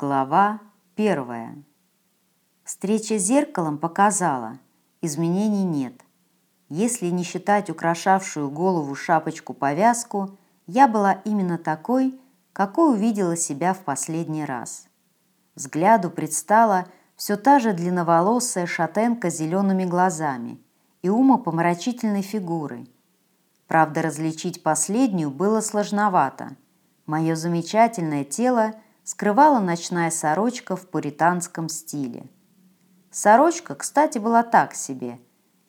Глава первая. Встреча с зеркалом показала, изменений нет. Если не считать украшавшую голову шапочку-повязку, я была именно такой, какой увидела себя в последний раз. Взгляду предстала все та же длинноволосая шатенка с зелеными глазами и умопомрачительной фигурой. Правда, различить последнюю было сложновато. Мое замечательное тело – скрывала ночная сорочка в пуританском стиле. Сорочка, кстати, была так себе,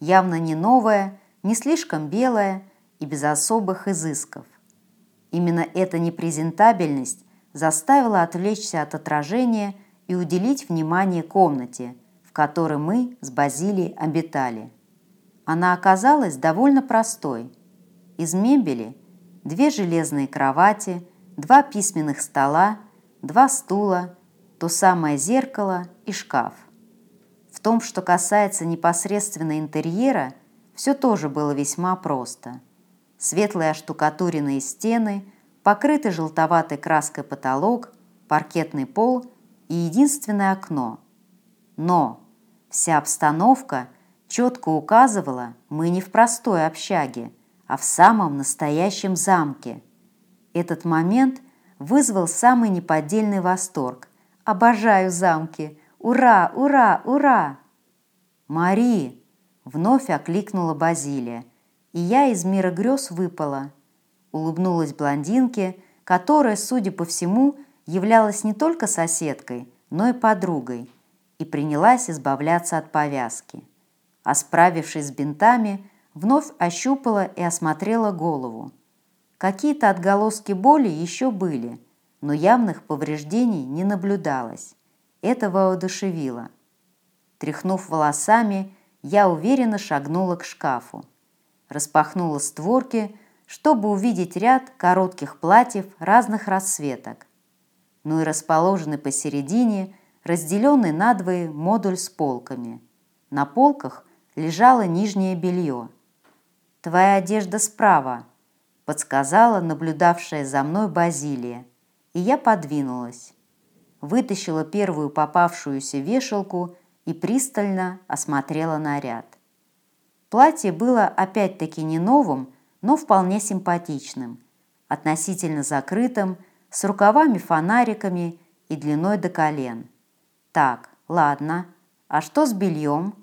явно не новая, не слишком белая и без особых изысков. Именно эта непрезентабельность заставила отвлечься от отражения и уделить внимание комнате, в которой мы с Базилией обитали. Она оказалась довольно простой. Из мебели две железные кровати, два письменных стола два стула, то самое зеркало и шкаф. В том, что касается непосредственно интерьера, все тоже было весьма просто. Светлые оштукатуренные стены, покрытый желтоватой краской потолок, паркетный пол и единственное окно. Но вся обстановка четко указывала, мы не в простой общаге, а в самом настоящем замке. Этот момент – вызвал самый неподдельный восторг. «Обожаю замки! Ура, ура, ура!» «Мари!» – вновь окликнула Базилия, и я из мира грез выпала. Улыбнулась блондинке, которая, судя по всему, являлась не только соседкой, но и подругой, и принялась избавляться от повязки. А справившись с бинтами, вновь ощупала и осмотрела голову. Какие-то отголоски боли еще были, но явных повреждений не наблюдалось. Это воодушевило. Тряхнув волосами, я уверенно шагнула к шкафу. Распахнула створки, чтобы увидеть ряд коротких платьев разных расцветок. Ну и расположенный посередине, разделенный надвое модуль с полками. На полках лежало нижнее белье. «Твоя одежда справа», подсказала наблюдавшая за мной Базилия, и я подвинулась. Вытащила первую попавшуюся вешалку и пристально осмотрела наряд. Платье было опять-таки не новым, но вполне симпатичным, относительно закрытым, с рукавами-фонариками и длиной до колен. Так, ладно, а что с бельем?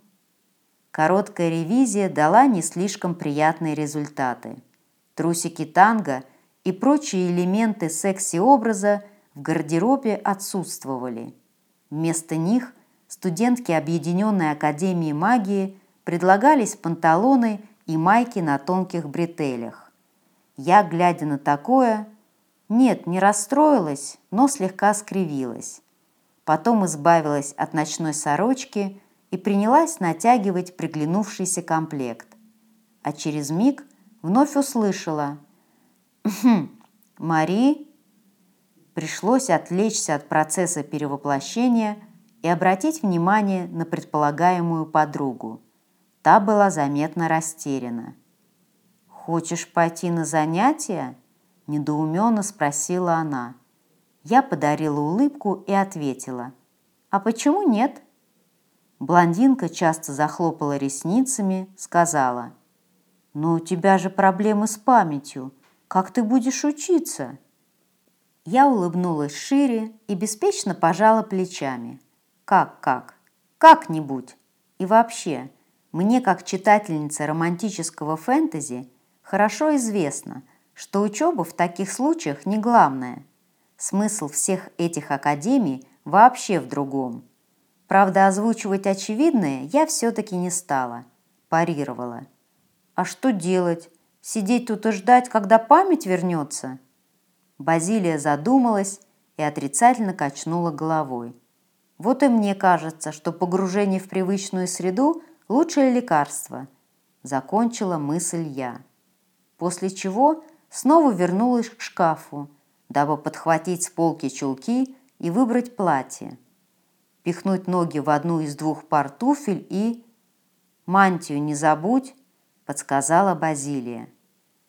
Короткая ревизия дала не слишком приятные результаты. Трусики танго и прочие элементы секси-образа в гардеробе отсутствовали. Вместо них студентки Объединенной Академии Магии предлагались панталоны и майки на тонких бретелях. Я, глядя на такое, нет, не расстроилась, но слегка скривилась. Потом избавилась от ночной сорочки и принялась натягивать приглянувшийся комплект. А через миг – вновь услышала «Хм, Мари?» Пришлось отвлечься от процесса перевоплощения и обратить внимание на предполагаемую подругу. Та была заметно растеряна. «Хочешь пойти на занятия?» – недоуменно спросила она. Я подарила улыбку и ответила. «А почему нет?» Блондинка часто захлопала ресницами, сказала – «Но у тебя же проблемы с памятью. Как ты будешь учиться?» Я улыбнулась шире и беспечно пожала плечами. «Как-как? Как-нибудь. И вообще, мне, как читательнице романтического фэнтези, хорошо известно, что учеба в таких случаях не главное. Смысл всех этих академий вообще в другом. Правда, озвучивать очевидное я все-таки не стала, парировала – а что делать? Сидеть тут и ждать, когда память вернется? Базилия задумалась и отрицательно качнула головой. Вот и мне кажется, что погружение в привычную среду – лучшее лекарство. Закончила мысль я. После чего снова вернулась к шкафу, дабы подхватить с полки чулки и выбрать платье. Пихнуть ноги в одну из двух пар туфель и... «Мантию не забудь!» Подсказала Базилия.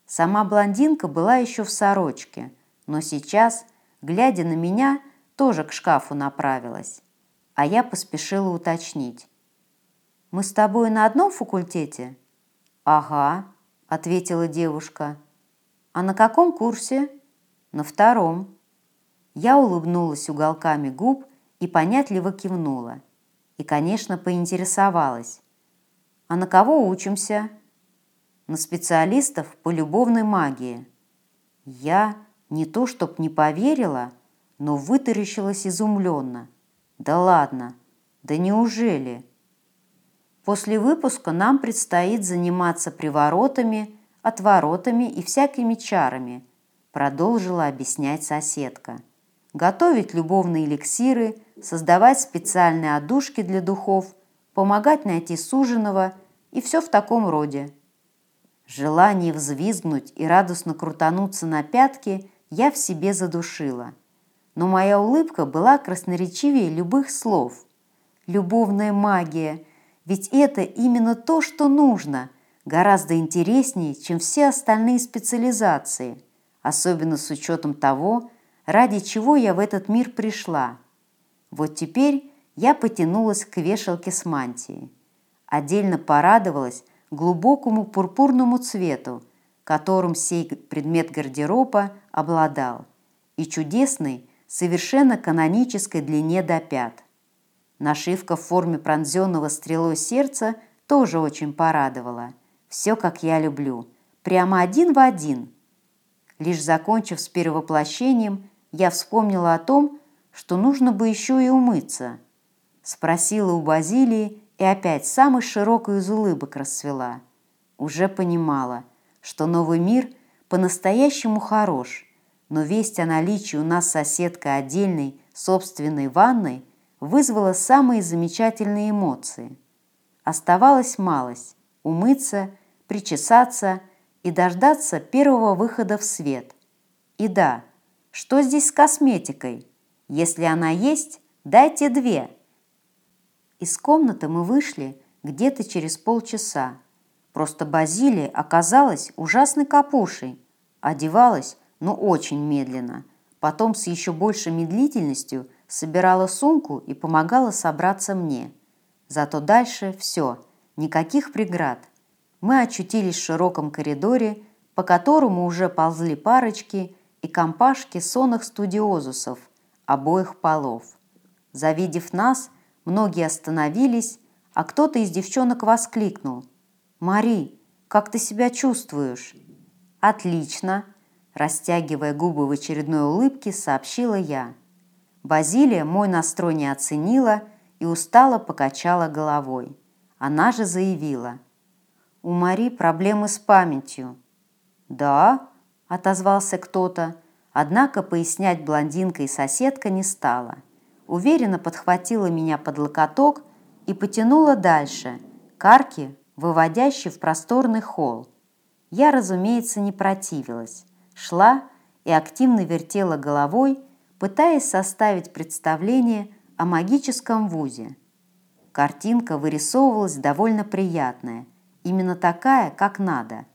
Сама блондинка была еще в сорочке, но сейчас, глядя на меня, тоже к шкафу направилась. А я поспешила уточнить. «Мы с тобой на одном факультете?» «Ага», — ответила девушка. «А на каком курсе?» «На втором». Я улыбнулась уголками губ и понятливо кивнула. И, конечно, поинтересовалась. «А на кого учимся?» «На специалистов по любовной магии». Я не то чтоб не поверила, но вытаращилась изумленно. «Да ладно! Да неужели?» После выпуска нам предстоит заниматься приворотами, отворотами и всякими чарами, продолжила объяснять соседка готовить любовные эликсиры, создавать специальные одушки для духов, помогать найти суженого и все в таком роде. Желание взвизгнуть и радостно крутануться на пятки я в себе задушила. Но моя улыбка была красноречивее любых слов. Любовная магия, ведь это именно то, что нужно, гораздо интереснее, чем все остальные специализации, особенно с учетом того, ради чего я в этот мир пришла. Вот теперь я потянулась к вешалке с мантией. Отдельно порадовалась глубокому пурпурному цвету, которым сей предмет гардероба обладал, и чудесной, совершенно канонической длине до пят. Нашивка в форме пронзенного стрелой сердца тоже очень порадовала. Все, как я люблю, прямо один в один. Лишь закончив с перевоплощением, я вспомнила о том, что нужно бы еще и умыться. Спросила у Базилии и опять самой широкой из улыбок расцвела. Уже понимала, что новый мир по-настоящему хорош, но весть о наличии у нас соседка отдельной собственной ванной вызвала самые замечательные эмоции. Оставалась малость – умыться, причесаться и дождаться первого выхода в свет. И да – что здесь с косметикой? Если она есть, дайте две. Из комнаты мы вышли где-то через полчаса. Просто Базилия оказалась ужасной капушей. Одевалась, ну, очень медленно. Потом с еще большей медлительностью собирала сумку и помогала собраться мне. Зато дальше все, никаких преград. Мы очутились в широком коридоре, по которому уже ползли парочки – и компашки сонных студиозусов обоих полов. Завидев нас, многие остановились, а кто-то из девчонок воскликнул. «Мари, как ты себя чувствуешь?» «Отлично!» Растягивая губы в очередной улыбке, сообщила я. Базилия мой настрой не оценила и устало покачала головой. Она же заявила. «У Мари проблемы с памятью». «Да?» – отозвался кто-то, однако пояснять блондинка и соседка не стала. Уверенно подхватила меня под локоток и потянула дальше, к арке, выводящей в просторный холл. Я, разумеется, не противилась, шла и активно вертела головой, пытаясь составить представление о магическом вузе. Картинка вырисовывалась довольно приятная, именно такая, как надо.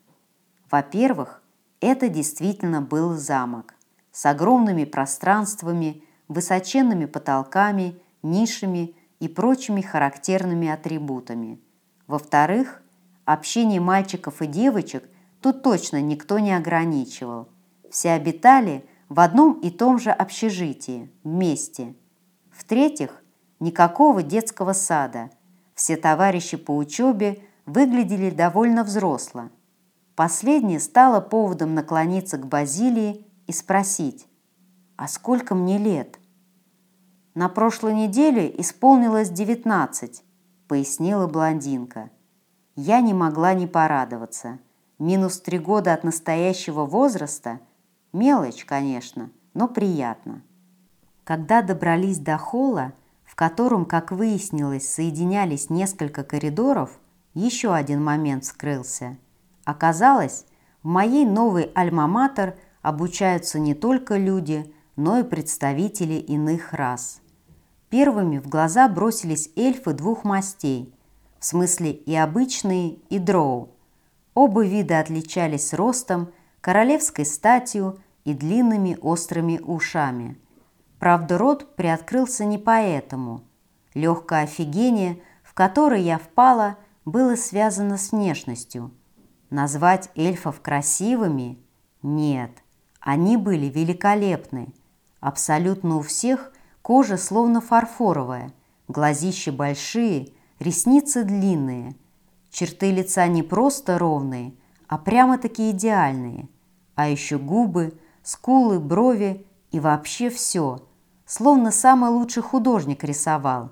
Во-первых, это действительно был замок с огромными пространствами, высоченными потолками, нишами и прочими характерными атрибутами. Во-вторых, общение мальчиков и девочек тут точно никто не ограничивал. Все обитали в одном и том же общежитии, вместе. В-третьих, никакого детского сада. Все товарищи по учебе выглядели довольно взросло – Последнее стало поводом наклониться к Базилии и спросить, «А сколько мне лет?» «На прошлой неделе исполнилось девятнадцать», — пояснила блондинка. Я не могла не порадоваться. Минус три года от настоящего возраста – мелочь, конечно, но приятно. Когда добрались до холла, в котором, как выяснилось, соединялись несколько коридоров, еще один момент скрылся – Оказалось, в моей новой альма-матер обучаются не только люди, но и представители иных рас. Первыми в глаза бросились эльфы двух мастей, в смысле и обычные, и дроу. Оба вида отличались ростом, королевской статью и длинными острыми ушами. Правда, рот приоткрылся не поэтому. Легкое офигение, в которое я впала, было связано с внешностью. Назвать эльфов красивыми? Нет, они были великолепны. Абсолютно у всех кожа словно фарфоровая, глазища большие, ресницы длинные. Черты лица не просто ровные, а прямо-таки идеальные. А еще губы, скулы, брови и вообще все – словно самый лучший художник рисовал,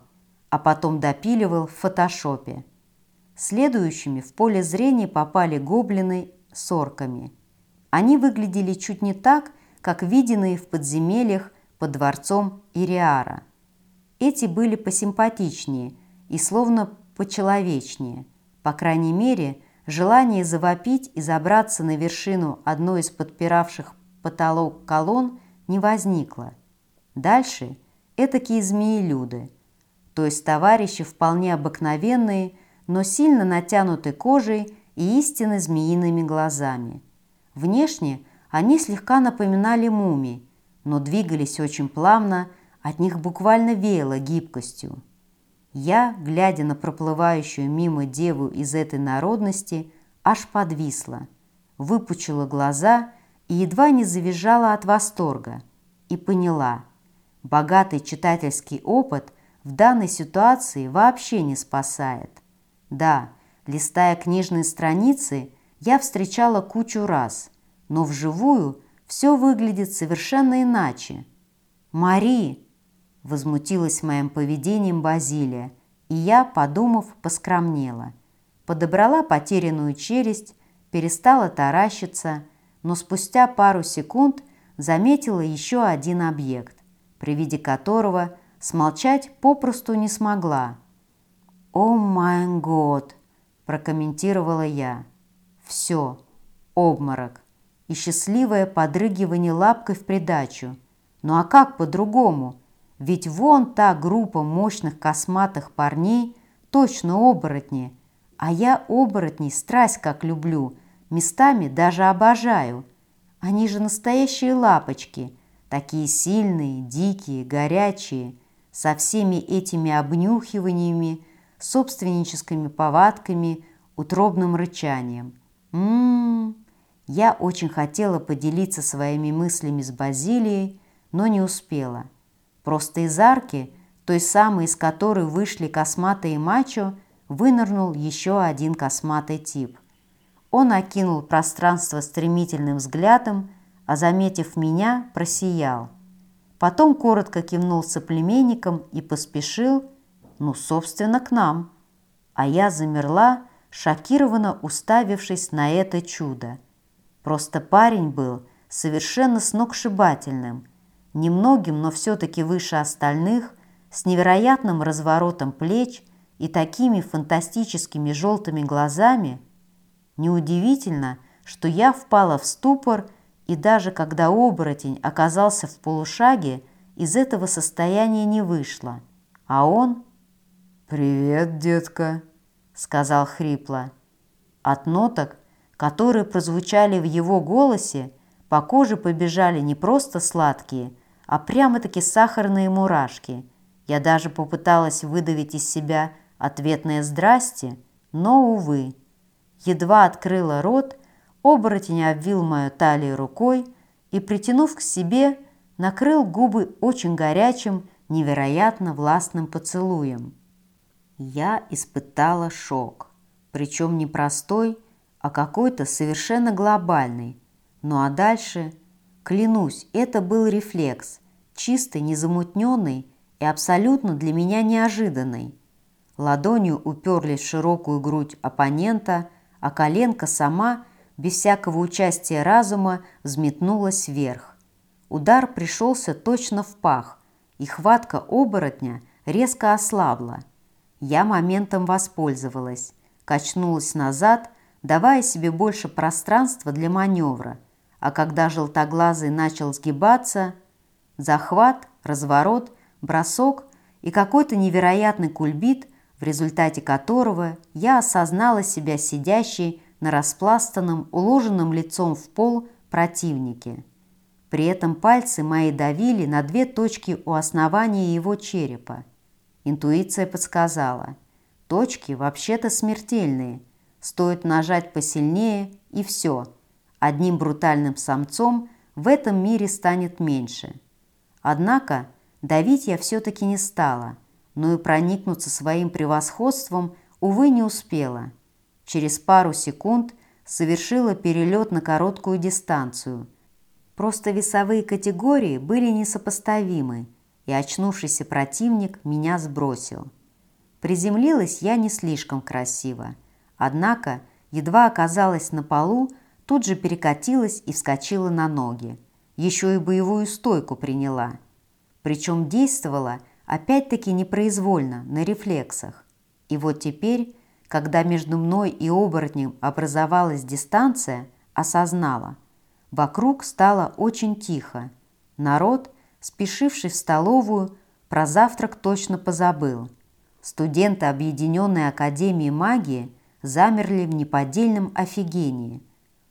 а потом допиливал в фотошопе. Следующими в поле зрения попали гоблины с орками. Они выглядели чуть не так, как виденные в подземельях под дворцом Ириара. Эти были посимпатичнее и словно почеловечнее. По крайней мере, желание завопить и забраться на вершину одной из подпиравших потолок колонн не возникло. Дальше этакие змеи-люды, то есть товарищи вполне обыкновенные, но сильно натянутой кожей и истинно змеиными глазами. Внешне они слегка напоминали мумии, но двигались очень плавно, от них буквально веяло гибкостью. Я, глядя на проплывающую мимо деву из этой народности, аж подвисла, выпучила глаза и едва не завизжала от восторга и поняла – Богатый читательский опыт в данной ситуации вообще не спасает. Да, листая книжные страницы, я встречала кучу раз, но вживую все выглядит совершенно иначе. «Мари!» – возмутилась моим поведением Базилия, и я, подумав, поскромнела. Подобрала потерянную челюсть, перестала таращиться, но спустя пару секунд заметила еще один объект при виде которого смолчать попросту не смогла. «О май год!» – прокомментировала я. «Все, обморок и счастливое подрыгивание лапкой в придачу. Ну а как по-другому? Ведь вон та группа мощных косматых парней точно оборотни, а я оборотней страсть как люблю, местами даже обожаю. Они же настоящие лапочки – такие сильные, дикие, горячие, со всеми этими обнюхиваниями, собственническими повадками, утробным рычанием. Ммм, я очень хотела поделиться своими мыслями с Базилией, но не успела. Просто из арки, той самой, из которой вышли косматые мачо, вынырнул еще один косматый тип. Он окинул пространство стремительным взглядом, а, заметив меня, просиял. Потом коротко кивнул соплеменникам и поспешил, ну, собственно, к нам. А я замерла, шокированно уставившись на это чудо. Просто парень был совершенно сногсшибательным, немногим, но все-таки выше остальных, с невероятным разворотом плеч и такими фантастическими желтыми глазами. Неудивительно, что я впала в ступор и даже когда оборотень оказался в полушаге, из этого состояния не вышло. А он... «Привет, детка», — сказал хрипло. От ноток, которые прозвучали в его голосе, по коже побежали не просто сладкие, а прямо-таки сахарные мурашки. Я даже попыталась выдавить из себя ответное «здрасте», но, увы. Едва открыла рот, Оборотень обвил мою талию рукой и, притянув к себе, накрыл губы очень горячим, невероятно властным поцелуем. Я испытала шок, причем не простой, а какой-то совершенно глобальный. Ну а дальше, клянусь, это был рефлекс, чистый, незамутненный и абсолютно для меня неожиданный. Ладонью уперлись в широкую грудь оппонента, а коленка сама – без всякого участия разума взметнулась вверх. Удар пришелся точно в пах, и хватка оборотня резко ослабла. Я моментом воспользовалась, качнулась назад, давая себе больше пространства для маневра, а когда желтоглазый начал сгибаться, захват, разворот, бросок и какой-то невероятный кульбит, в результате которого я осознала себя сидящей на распластанном, уложенном лицом в пол противнике. При этом пальцы мои давили на две точки у основания его черепа. Интуиция подсказала. Точки вообще-то смертельные. Стоит нажать посильнее, и все. Одним брутальным самцом в этом мире станет меньше. Однако давить я все-таки не стала, но и проникнуться своим превосходством, увы, не успела. Через пару секунд совершила перелет на короткую дистанцию – Просто весовые категории были несопоставимы, и очнувшийся противник меня сбросил. Приземлилась я не слишком красиво, однако, едва оказалась на полу, тут же перекатилась и вскочила на ноги. Еще и боевую стойку приняла. Причем действовала опять-таки непроизвольно, на рефлексах. И вот теперь, когда между мной и оборотнем образовалась дистанция, осознала – Вокруг стало очень тихо. Народ, спешивший в столовую, про завтрак точно позабыл. Студенты Объединенной Академии Магии замерли в неподдельном офигении.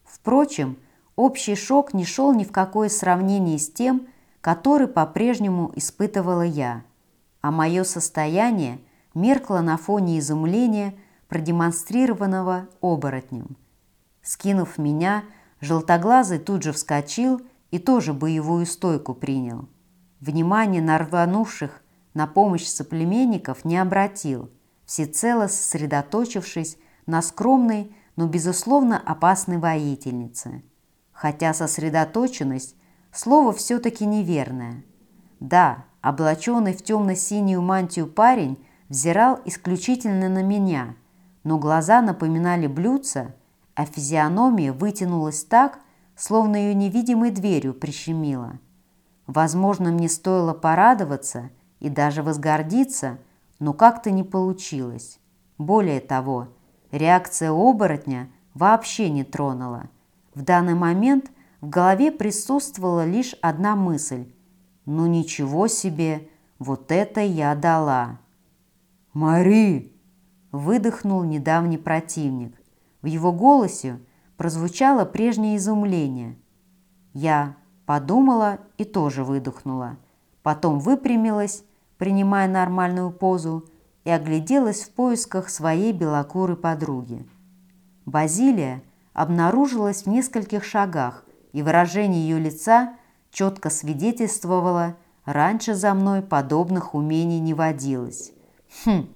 Впрочем, общий шок не шел ни в какое сравнение с тем, который по-прежнему испытывала я, а мое состояние меркло на фоне изумления, продемонстрированного оборотнем. Скинув меня, Желтоглазый тут же вскочил и тоже боевую стойку принял. Внимание на рванувших на помощь соплеменников не обратил, всецело сосредоточившись на скромной, но, безусловно, опасной воительнице. Хотя сосредоточенность – слово все-таки неверное. Да, облаченный в темно-синюю мантию парень взирал исключительно на меня, но глаза напоминали блюдца – а физиономия вытянулась так, словно ее невидимой дверью прищемило. Возможно, мне стоило порадоваться и даже возгордиться, но как-то не получилось. Более того, реакция оборотня вообще не тронула. В данный момент в голове присутствовала лишь одна мысль. «Ну ничего себе, вот это я дала!» «Мари!» – выдохнул недавний противник. В его голосе прозвучало прежнее изумление. Я подумала и тоже выдохнула. Потом выпрямилась, принимая нормальную позу, и огляделась в поисках своей белокурой подруги. Базилия обнаружилась в нескольких шагах, и выражение ее лица четко свидетельствовало, раньше за мной подобных умений не водилось. Хм,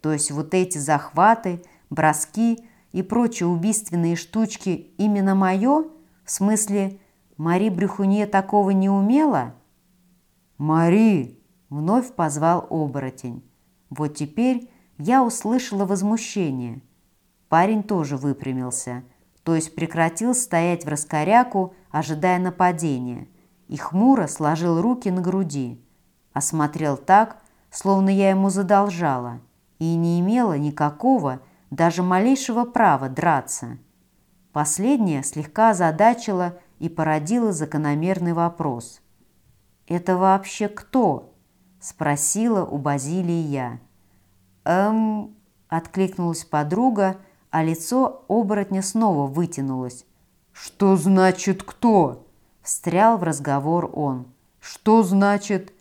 то есть вот эти захваты, броски – и прочие убийственные штучки именно мое? В смысле, Мари Брюхунье такого не умела? «Мари!» – вновь позвал оборотень. Вот теперь я услышала возмущение. Парень тоже выпрямился, то есть прекратил стоять в раскоряку, ожидая нападения, и хмуро сложил руки на груди. Осмотрел так, словно я ему задолжала, и не имела никакого, даже малейшего права драться. Последнее слегка озадачило и породило закономерный вопрос. «Это вообще кто?» – спросила у Базилии я. «Эм...» – откликнулась подруга, а лицо оборотня снова вытянулось. «Что значит кто?» – встрял в разговор он. «Что значит...»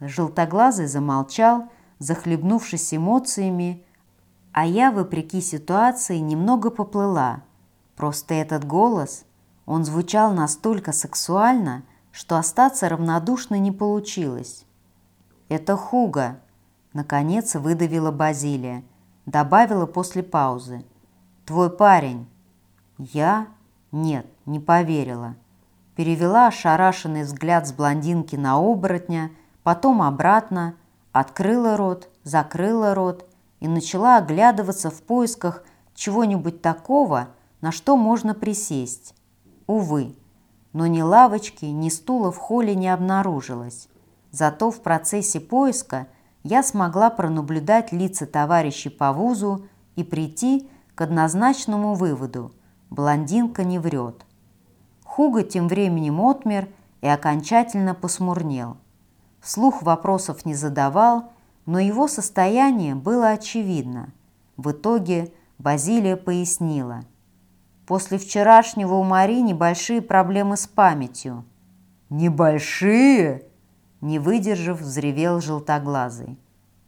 Желтоглазый замолчал, захлебнувшись эмоциями, а я, вопреки ситуации, немного поплыла. Просто этот голос, он звучал настолько сексуально, что остаться равнодушной не получилось. «Это Хуга», — наконец выдавила Базилия, добавила после паузы. «Твой парень». «Я?» «Нет, не поверила». Перевела ошарашенный взгляд с блондинки на оборотня, потом обратно, открыла рот, закрыла рот и начала оглядываться в поисках чего-нибудь такого, на что можно присесть. Увы, но ни лавочки, ни стула в холле не обнаружилось. Зато в процессе поиска я смогла пронаблюдать лица товарищей по вузу и прийти к однозначному выводу – блондинка не врет. Хуга тем временем отмер и окончательно посмурнел. Вслух вопросов не задавал но его состояние было очевидно. В итоге Базилия пояснила. После вчерашнего у Мари небольшие проблемы с памятью. «Небольшие?» Не выдержав, взревел желтоглазый.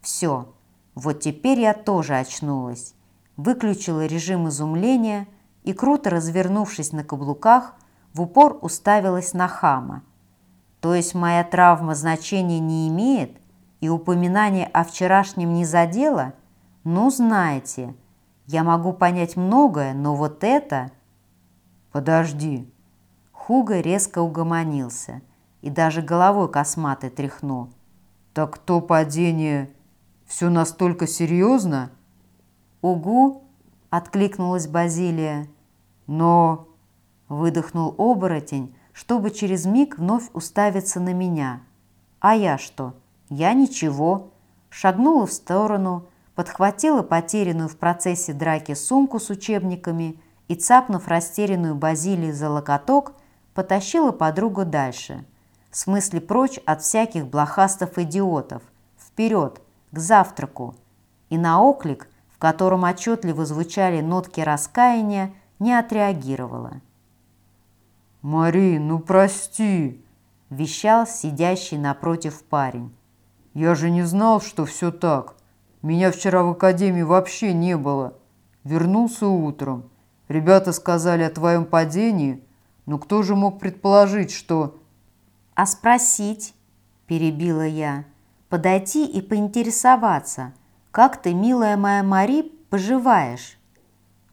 «Все, вот теперь я тоже очнулась». Выключила режим изумления и, круто развернувшись на каблуках, в упор уставилась на хама. То есть моя травма значения не имеет и упоминание о вчерашнем не задело? Ну, знаете, я могу понять многое, но вот это... Подожди. Хуга резко угомонился и даже головой косматой тряхнул. Так то падение все настолько серьезно? Угу, откликнулась Базилия. Но Выдохнул оборотень, чтобы через миг вновь уставиться на меня. А я что? Я ничего. Шагнула в сторону, подхватила потерянную в процессе драки сумку с учебниками и, цапнув растерянную Базилию за локоток, потащила подругу дальше. В смысле прочь от всяких блохастов-идиотов. Вперед, к завтраку. И на оклик, в котором отчетливо звучали нотки раскаяния, не отреагировала. «Мари, ну прости!» – вещал сидящий напротив парень. «Я же не знал, что все так. Меня вчера в академии вообще не было. Вернулся утром. Ребята сказали о твоем падении, но кто же мог предположить, что...» «А спросить?» – перебила я. «Подойти и поинтересоваться, как ты, милая моя Мари, поживаешь?»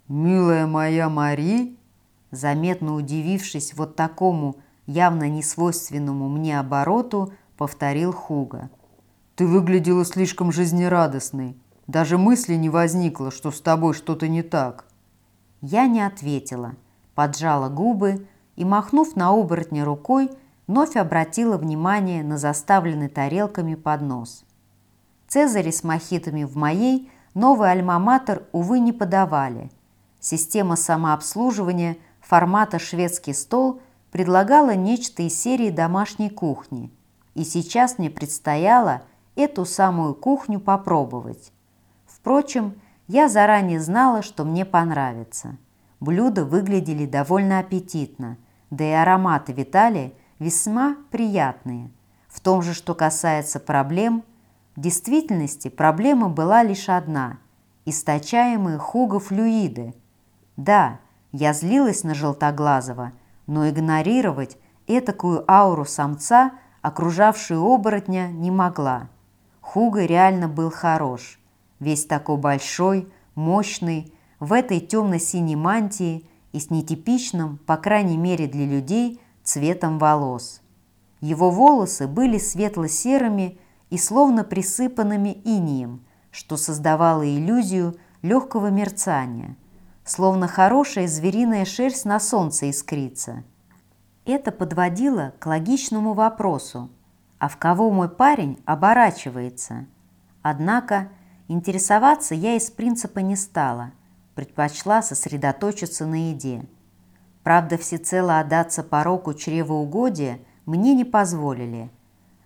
«Милая моя Мари?» Заметно удивившись вот такому явно несвойственному мне обороту, повторил Хуга. «Ты выглядела слишком жизнерадостной. Даже мысли не возникло, что с тобой что-то не так». Я не ответила, поджала губы и, махнув на оборотня рукой, вновь обратила внимание на заставленный тарелками поднос. Цезари с мохитами в моей новый альма-матер, увы, не подавали. Система самообслуживания – формата «шведский стол» предлагала нечто из серии домашней кухни, и сейчас мне предстояло эту самую кухню попробовать. Впрочем, я заранее знала, что мне понравится. Блюда выглядели довольно аппетитно, да и ароматы витали весьма приятные. В том же, что касается проблем, в действительности проблема была лишь одна – источаемые хуго-флюиды. Да, я злилась на Желтоглазого, но игнорировать этакую ауру самца, окружавшую оборотня, не могла. Хуга реально был хорош. Весь такой большой, мощный, в этой темно-синей мантии и с нетипичным, по крайней мере для людей, цветом волос. Его волосы были светло-серыми и словно присыпанными инием, что создавало иллюзию легкого мерцания – словно хорошая звериная шерсть на солнце искрится. Это подводило к логичному вопросу, а в кого мой парень оборачивается? Однако интересоваться я из принципа не стала, предпочла сосредоточиться на еде. Правда, всецело отдаться пороку чревоугодия мне не позволили.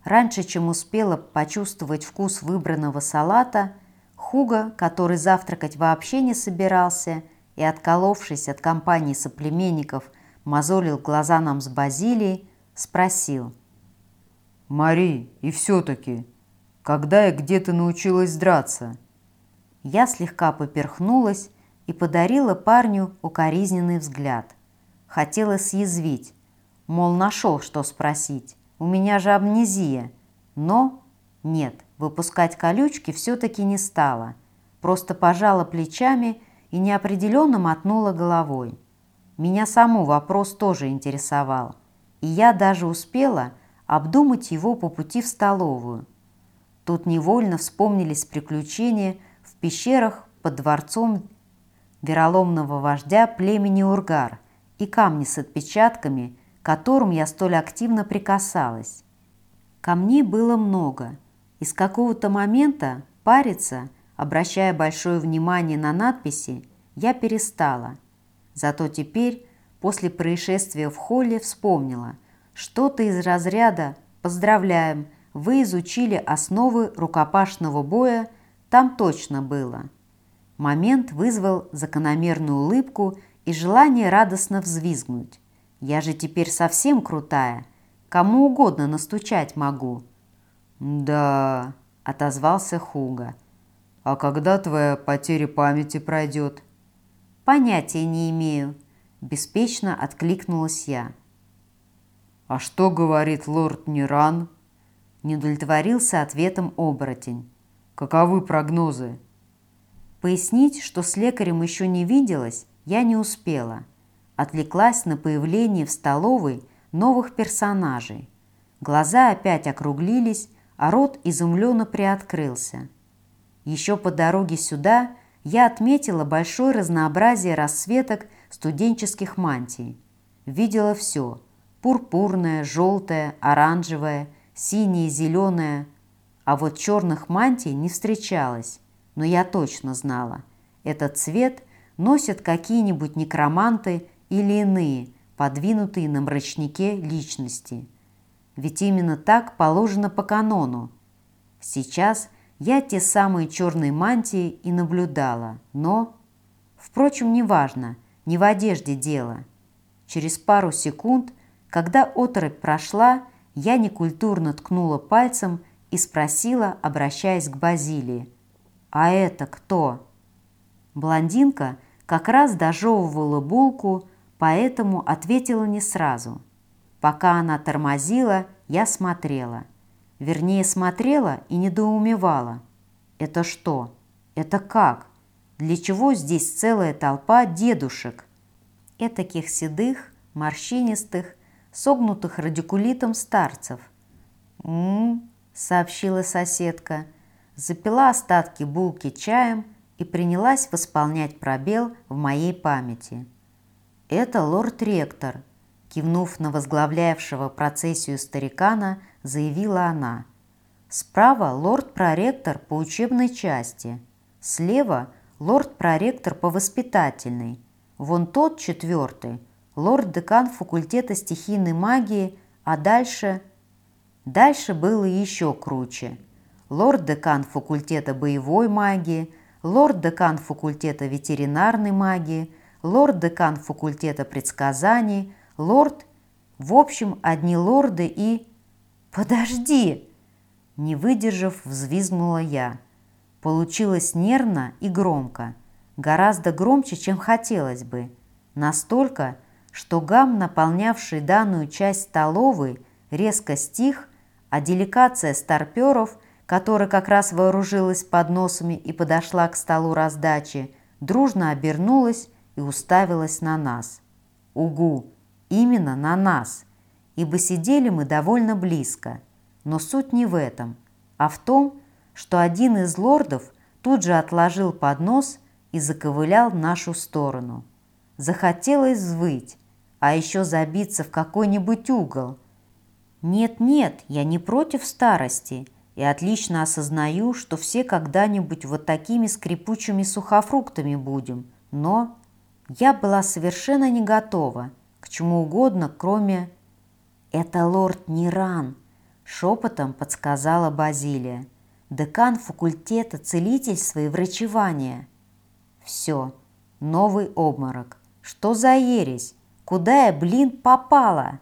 Раньше, чем успела почувствовать вкус выбранного салата, Хуга, который завтракать вообще не собирался, и, отколовшись от компании соплеменников, мозолил глаза нам с Базилией, спросил. «Мари, и все-таки, когда и где ты научилась драться?» Я слегка поперхнулась и подарила парню укоризненный взгляд. Хотела съязвить, мол, нашел, что спросить. У меня же амнезия. Но нет, выпускать колючки все-таки не стала. Просто пожала плечами и неопределенно мотнула головой. Меня саму вопрос тоже интересовал, и я даже успела обдумать его по пути в столовую. Тут невольно вспомнились приключения в пещерах под дворцом вероломного вождя племени Ургар и камни с отпечатками, к которым я столь активно прикасалась. Камней было много, и с какого-то момента париться – Обращая большое внимание на надписи, я перестала. Зато теперь, после происшествия в холле, вспомнила. Что-то из разряда «Поздравляем, вы изучили основы рукопашного боя», там точно было. Момент вызвал закономерную улыбку и желание радостно взвизгнуть. Я же теперь совсем крутая. Кому угодно настучать могу». «Да», — отозвался Хуга. «А когда твоя потеря памяти пройдет?» «Понятия не имею», — беспечно откликнулась я. «А что говорит лорд Ниран?» Не удовлетворился ответом оборотень. «Каковы прогнозы?» Пояснить, что с лекарем еще не виделась, я не успела. Отвлеклась на появление в столовой новых персонажей. Глаза опять округлились, а рот изумленно приоткрылся. Еще по дороге сюда я отметила большое разнообразие расцветок студенческих мантий. Видела все – пурпурное, желтое, оранжевое, синее, зеленое. А вот черных мантий не встречалось, но я точно знала. Этот цвет носят какие-нибудь некроманты или иные, подвинутые на мрачнике личности. Ведь именно так положено по канону. Сейчас я те самые черные мантии и наблюдала, но... Впрочем, неважно, не в одежде дело. Через пару секунд, когда оторопь прошла, я некультурно ткнула пальцем и спросила, обращаясь к Базилии. «А это кто?» Блондинка как раз дожевывала булку, поэтому ответила не сразу. Пока она тормозила, я смотрела. Вернее, смотрела и недоумевала. Это что? Это как? Для чего здесь целая толпа дедушек? Этаких седых, морщинистых, согнутых радикулитом старцев. «М-м-м», сообщила соседка, запила остатки булки чаем и принялась восполнять пробел в моей памяти. «Это лорд-ректор», – кивнув на возглавлявшего процессию старикана, заявила она. «Справа лорд-проректор по учебной части, слева лорд-проректор по воспитательной, вон тот четвертый, лорд-декан факультета стихийной магии, а дальше...» Дальше было еще круче. Лорд-декан факультета боевой магии, лорд-декан факультета ветеринарной магии – лорд-декан факультета предсказаний, лорд... В общем, одни лорды и... «Подожди!» Не выдержав, взвизгнула я. Получилось нервно и громко. Гораздо громче, чем хотелось бы. Настолько, что гам, наполнявший данную часть столовой, резко стих, а деликация старперов, которая как раз вооружилась подносами и подошла к столу раздачи, дружно обернулась и уставилась на нас. Угу, именно на нас, ибо сидели мы довольно близко. Но суть не в этом, а в том, что один из лордов тут же отложил поднос и заковылял в нашу сторону. Захотелось взвыть, а еще забиться в какой-нибудь угол. Нет-нет, я не против старости и отлично осознаю, что все когда-нибудь вот такими скрипучими сухофруктами будем, но я была совершенно не готова к чему угодно, кроме «Это лорд Ниран», – шепотом подсказала Базилия. «Декан факультета целительства и врачевания». «Все, новый обморок. Что за ересь? Куда я, блин, попала?»